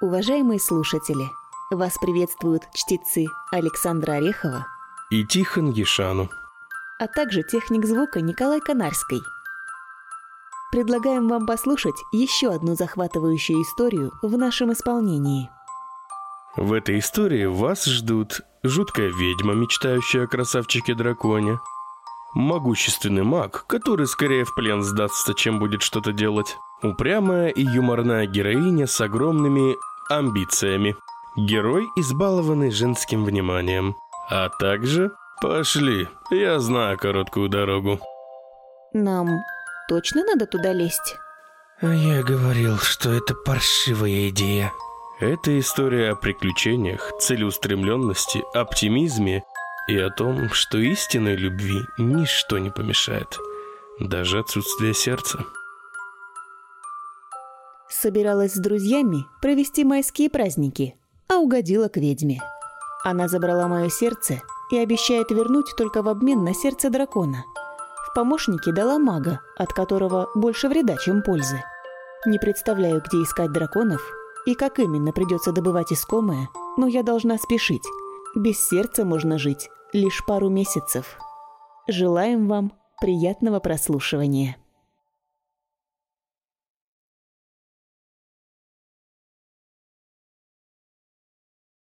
Уважаемые слушатели, вас приветствуют чтецы Александра Орехова и Тихон Ешану, а также техник звука Николай Канарский. Предлагаем вам послушать еще одну захватывающую историю в нашем исполнении. В этой истории вас ждут жуткая ведьма, мечтающая о красавчике-драконе, могущественный маг, который скорее в плен сдастся, чем будет что-то делать, упрямая и юморная героиня с огромными амбициями. Герой, избалованный женским вниманием. А также... Пошли, я знаю короткую дорогу. Нам точно надо туда лезть? Я говорил, что это паршивая идея. Это история о приключениях, целеустремленности, оптимизме и о том, что истинной любви ничто не помешает, даже отсутствие сердца собиралась с друзьями провести майские праздники, а угодила к ведьме. Она забрала мое сердце и обещает вернуть только в обмен на сердце дракона. В помощники дала мага, от которого больше вреда, чем пользы. Не представляю, где искать драконов и как именно придется добывать искомое, но я должна спешить. Без сердца можно жить лишь пару месяцев. Желаем вам приятного прослушивания.